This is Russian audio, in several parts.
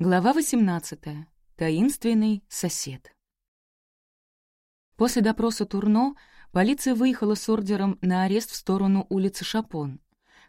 Глава 18. Таинственный сосед. После допроса Турно полиция выехала с ордером на арест в сторону улицы Шапон.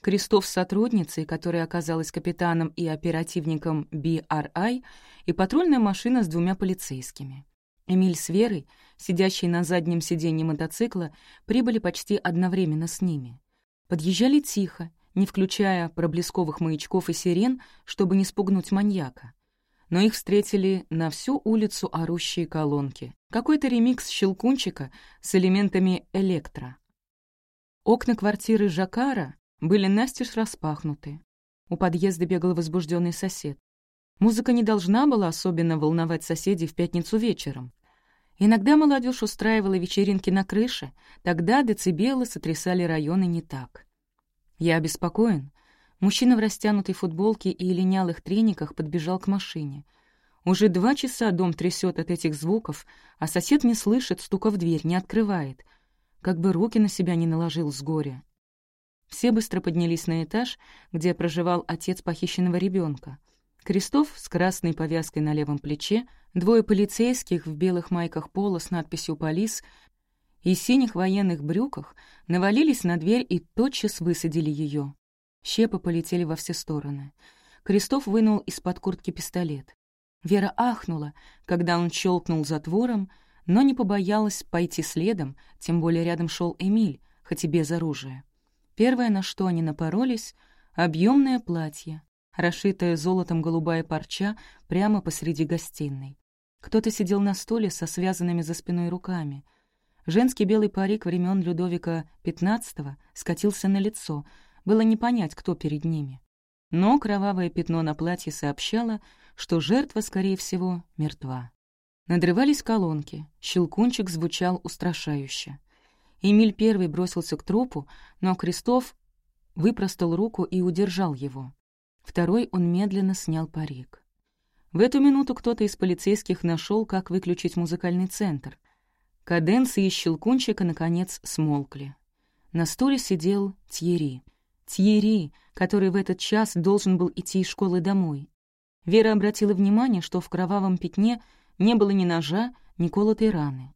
Крестов с сотрудницей, которая оказалась капитаном и оперативником BRI, и патрульная машина с двумя полицейскими. Эмиль с Верой, сидящие на заднем сиденье мотоцикла, прибыли почти одновременно с ними. Подъезжали тихо, не включая проблесковых маячков и сирен, чтобы не спугнуть маньяка. Но их встретили на всю улицу орущие колонки. Какой-то ремикс «Щелкунчика» с элементами электро. Окна квартиры Жакара были настежь распахнуты. У подъезда бегал возбужденный сосед. Музыка не должна была особенно волновать соседей в пятницу вечером. Иногда молодежь устраивала вечеринки на крыше, тогда децибелы сотрясали районы не так. Я обеспокоен. Мужчина в растянутой футболке и линялых трениках подбежал к машине. Уже два часа дом трясет от этих звуков, а сосед не слышит стука в дверь, не открывает. Как бы руки на себя не наложил с горя. Все быстро поднялись на этаж, где проживал отец похищенного ребенка. Крестов с красной повязкой на левом плече, двое полицейских в белых майках пола с надписью «Полис» и синих военных брюках навалились на дверь и тотчас высадили ее. Щепы полетели во все стороны. Крестов вынул из-под куртки пистолет. Вера ахнула, когда он щелкнул затвором, но не побоялась пойти следом, тем более рядом шел Эмиль, хоть и без оружия. Первое, на что они напоролись — объемное платье, расшитая золотом голубая парча прямо посреди гостиной. Кто-то сидел на стуле со связанными за спиной руками. Женский белый парик времен Людовика XV скатился на лицо, было не понять, кто перед ними. Но кровавое пятно на платье сообщало, что жертва, скорее всего, мертва. Надрывались колонки, щелкунчик звучал устрашающе. Эмиль первый бросился к трупу, но Крестов выпростал руку и удержал его. Второй он медленно снял парик. В эту минуту кто-то из полицейских нашел, как выключить музыкальный центр. Каденции щелкунчика, наконец, смолкли. На стуле сидел Тьери. Тьери, который в этот час должен был идти из школы домой. Вера обратила внимание, что в кровавом пятне не было ни ножа, ни колотой раны.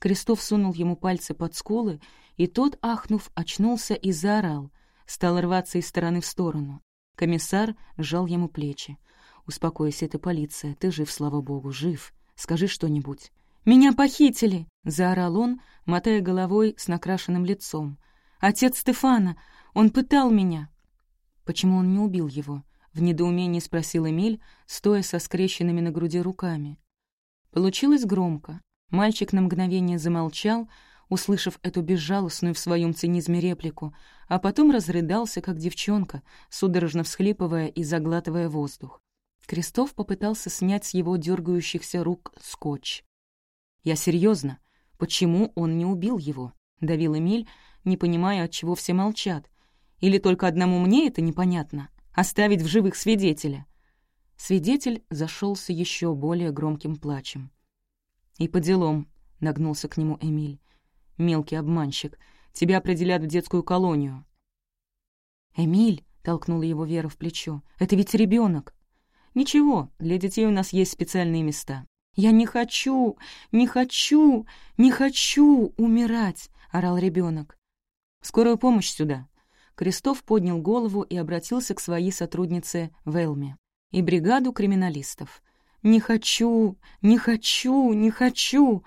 Крестов сунул ему пальцы под скулы, и тот, ахнув, очнулся и заорал, стал рваться из стороны в сторону. Комиссар сжал ему плечи. «Успокойся, это полиция, ты жив, слава богу, жив. Скажи что-нибудь». «Меня похитили!» — заорал он, мотая головой с накрашенным лицом. «Отец Стефана! Он пытал меня!» «Почему он не убил его?» — в недоумении спросил Эмиль, стоя со скрещенными на груди руками. Получилось громко. Мальчик на мгновение замолчал, услышав эту безжалостную в своем цинизме реплику, а потом разрыдался, как девчонка, судорожно всхлипывая и заглатывая воздух. Крестов попытался снять с его дергающихся рук скотч. «Я серьезно. Почему он не убил его?» — давил Эмиль, не понимая, от чего все молчат. «Или только одному мне это непонятно? Оставить в живых свидетеля?» Свидетель зашелся еще более громким плачем. «И по делам», — нагнулся к нему Эмиль. «Мелкий обманщик. Тебя определят в детскую колонию». «Эмиль», — толкнула его Вера в плечо, — «это ведь ребенок. «Ничего, для детей у нас есть специальные места». «Я не хочу, не хочу, не хочу умирать!» — орал ребенок. «Скорую помощь сюда!» Крестов поднял голову и обратился к своей сотруднице Велме и бригаду криминалистов. «Не хочу, не хочу, не хочу!»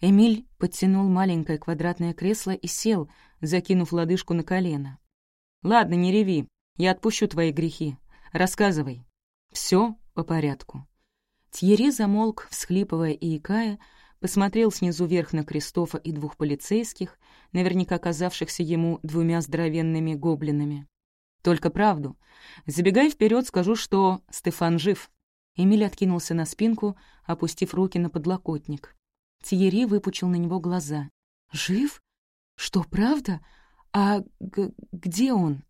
Эмиль подтянул маленькое квадратное кресло и сел, закинув лодыжку на колено. «Ладно, не реви, я отпущу твои грехи. Рассказывай». Все по порядку. Тьерри замолк, всхлипывая и икая, посмотрел снизу вверх на Кристофа и двух полицейских, наверняка казавшихся ему двумя здоровенными гоблинами. «Только правду. Забегая вперед, скажу, что Стефан жив». Эмиль откинулся на спинку, опустив руки на подлокотник. Тьерри выпучил на него глаза. «Жив? Что, правда? А где он?»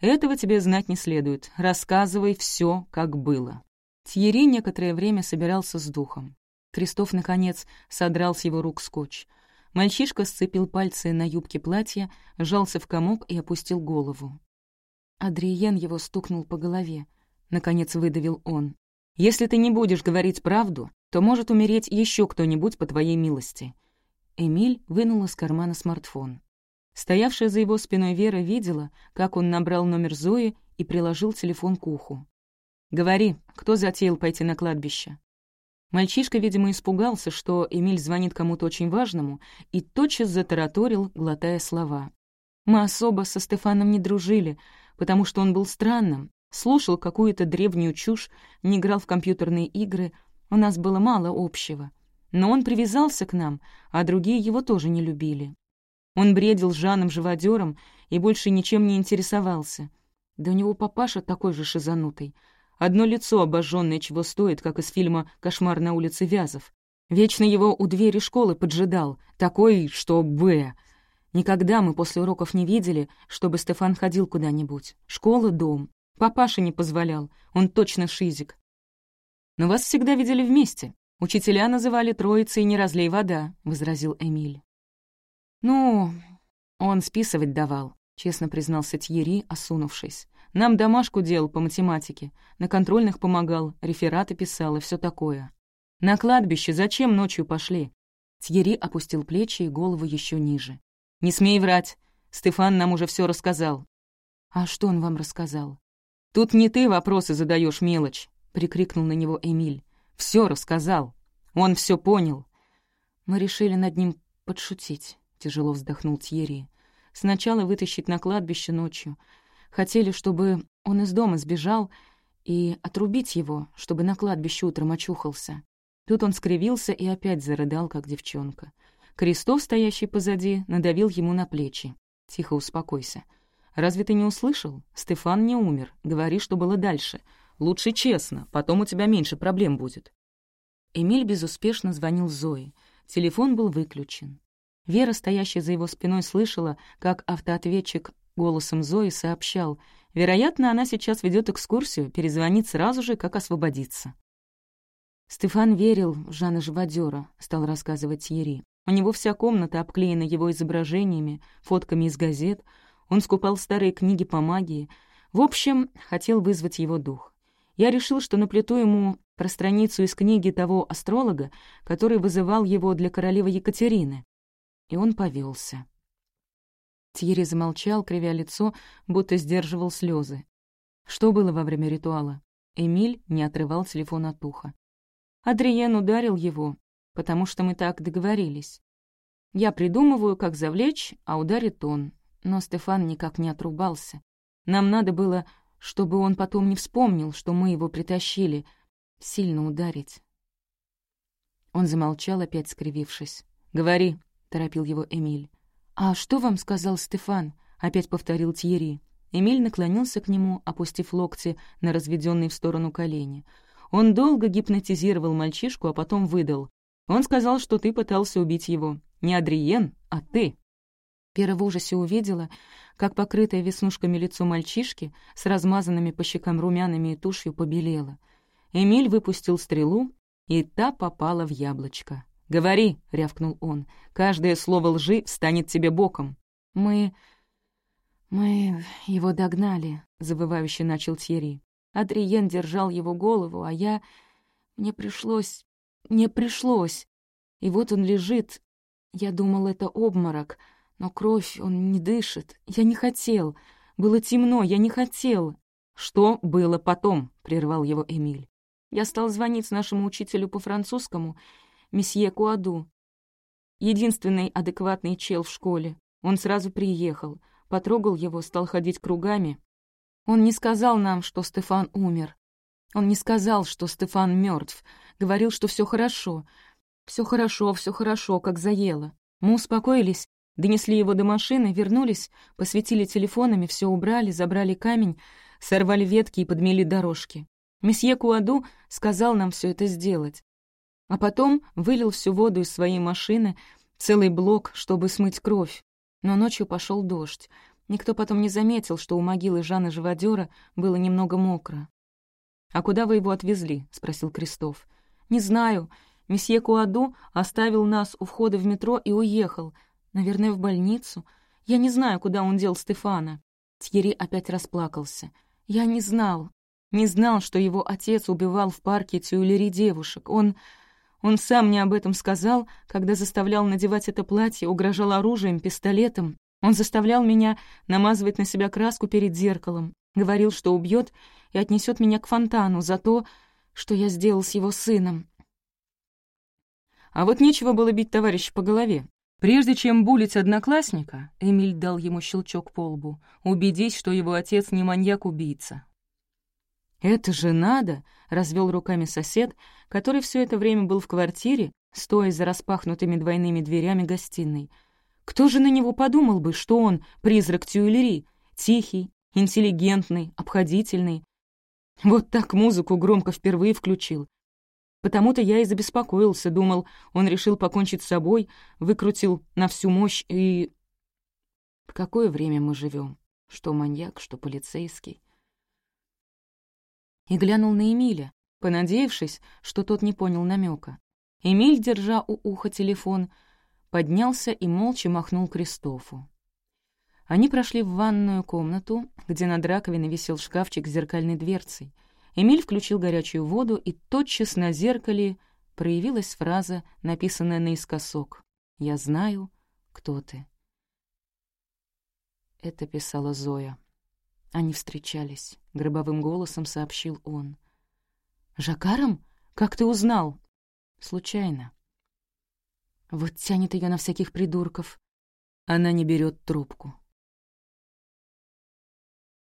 «Этого тебе знать не следует. Рассказывай все, как было». Тьерри некоторое время собирался с духом. Крестов, наконец, содрал с его рук скотч. Мальчишка сцепил пальцы на юбке платья, сжался в комок и опустил голову. Адриен его стукнул по голове. Наконец выдавил он. Если ты не будешь говорить правду, то может умереть еще кто-нибудь по твоей милости». Эмиль вынул из кармана смартфон. Стоявшая за его спиной Вера видела, как он набрал номер Зои и приложил телефон к уху. «Говори, кто затеял пойти на кладбище?» Мальчишка, видимо, испугался, что Эмиль звонит кому-то очень важному, и тотчас затараторил, глотая слова. «Мы особо со Стефаном не дружили, потому что он был странным, слушал какую-то древнюю чушь, не играл в компьютерные игры, у нас было мало общего. Но он привязался к нам, а другие его тоже не любили. Он бредил Жаном живодером и больше ничем не интересовался. Да у него папаша такой же шизанутый — Одно лицо обожженное чего стоит, как из фильма «Кошмар на улице Вязов». Вечно его у двери школы поджидал, такой, что «Б». Никогда мы после уроков не видели, чтобы Стефан ходил куда-нибудь. Школа — дом. Папаша не позволял, он точно шизик. «Но вас всегда видели вместе. Учителя называли троицей «не разлей вода», — возразил Эмиль. «Ну, он списывать давал», — честно признался Тьерри, осунувшись. Нам домашку делал по математике, на контрольных помогал, рефераты писал и все такое. На кладбище зачем ночью пошли?» Тьерри опустил плечи и голову еще ниже. «Не смей врать. Стефан нам уже все рассказал». «А что он вам рассказал?» «Тут не ты вопросы задаешь, мелочь», — прикрикнул на него Эмиль. Все рассказал. Он все понял». «Мы решили над ним подшутить», — тяжело вздохнул Тьерри. «Сначала вытащить на кладбище ночью, Хотели, чтобы он из дома сбежал и отрубить его, чтобы на кладбище утром очухался. Тут он скривился и опять зарыдал, как девчонка. Крестов, стоящий позади, надавил ему на плечи. «Тихо, успокойся. Разве ты не услышал? Стефан не умер. Говори, что было дальше. Лучше честно, потом у тебя меньше проблем будет». Эмиль безуспешно звонил Зое. Телефон был выключен. Вера, стоящая за его спиной, слышала, как автоответчик Голосом Зои сообщал. Вероятно, она сейчас ведет экскурсию, перезвонит сразу же, как освободиться. Стефан верил в Жана Живодера, стал рассказывать Тьерри. У него вся комната обклеена его изображениями, фотками из газет. Он скупал старые книги по магии. В общем, хотел вызвать его дух. Я решил, что наплету ему про страницу из книги того астролога, который вызывал его для королевы Екатерины. И он повелся. Тьерри замолчал, кривя лицо, будто сдерживал слезы. Что было во время ритуала? Эмиль не отрывал телефон от уха. Адриен ударил его, потому что мы так договорились. Я придумываю, как завлечь, а ударит он. Но Стефан никак не отрубался. Нам надо было, чтобы он потом не вспомнил, что мы его притащили. Сильно ударить. Он замолчал, опять скривившись. «Говори», — торопил его Эмиль. «А что вам сказал Стефан?» — опять повторил Тьерри. Эмиль наклонился к нему, опустив локти на разведенные в сторону колени. Он долго гипнотизировал мальчишку, а потом выдал. «Он сказал, что ты пытался убить его. Не Адриен, а ты». Пера в ужасе увидела, как покрытое веснушками лицо мальчишки с размазанными по щекам румянами и тушью побелело. Эмиль выпустил стрелу, и та попала в яблочко. «Говори», — рявкнул он, — «каждое слово лжи станет тебе боком». «Мы... мы его догнали», — завывающе начал Тьерри. Адриен держал его голову, а я... Мне пришлось... Мне пришлось. И вот он лежит. Я думал, это обморок, но кровь, он не дышит. Я не хотел. Было темно, я не хотел. «Что было потом?» — прервал его Эмиль. Я стал звонить нашему учителю по французскому — месье Куаду. Единственный адекватный чел в школе. Он сразу приехал, потрогал его, стал ходить кругами. Он не сказал нам, что Стефан умер. Он не сказал, что Стефан мертв. Говорил, что все хорошо. Все хорошо, все хорошо, как заело. Мы успокоились, донесли его до машины, вернулись, посветили телефонами, все убрали, забрали камень, сорвали ветки и подмели дорожки. Месье Куаду сказал нам все это сделать. А потом вылил всю воду из своей машины, целый блок, чтобы смыть кровь. Но ночью пошел дождь. Никто потом не заметил, что у могилы Жана Живодера было немного мокро. «А куда вы его отвезли?» — спросил Крестов. «Не знаю. Месье Куаду оставил нас у входа в метро и уехал. Наверное, в больницу. Я не знаю, куда он дел Стефана». Тьерри опять расплакался. «Я не знал. Не знал, что его отец убивал в парке Тюлери девушек. Он... Он сам мне об этом сказал, когда заставлял надевать это платье, угрожал оружием, пистолетом. Он заставлял меня намазывать на себя краску перед зеркалом. Говорил, что убьет и отнесет меня к фонтану за то, что я сделал с его сыном. А вот нечего было бить товарища по голове. Прежде чем булить одноклассника, Эмиль дал ему щелчок по лбу, убедись, что его отец не маньяк-убийца. «Это же надо!» — развел руками сосед, который все это время был в квартире, стоя за распахнутыми двойными дверями гостиной. Кто же на него подумал бы, что он призрак Тюэлери, тихий, интеллигентный, обходительный? Вот так музыку громко впервые включил, Потому-то я и забеспокоился, думал, он решил покончить с собой, выкрутил на всю мощь и... В какое время мы живем? Что маньяк, что полицейский. И глянул на Эмиля, понадеявшись, что тот не понял намека. Эмиль, держа у уха телефон, поднялся и молча махнул Кристофу. Они прошли в ванную комнату, где над раковиной висел шкафчик с зеркальной дверцей. Эмиль включил горячую воду, и тотчас на зеркале проявилась фраза, написанная наискосок. «Я знаю, кто ты». Это писала Зоя. Они встречались, — гробовым голосом сообщил он. «Жакаром? Как ты узнал?» «Случайно». Вот тянет ее на всяких придурков. Она не берет трубку.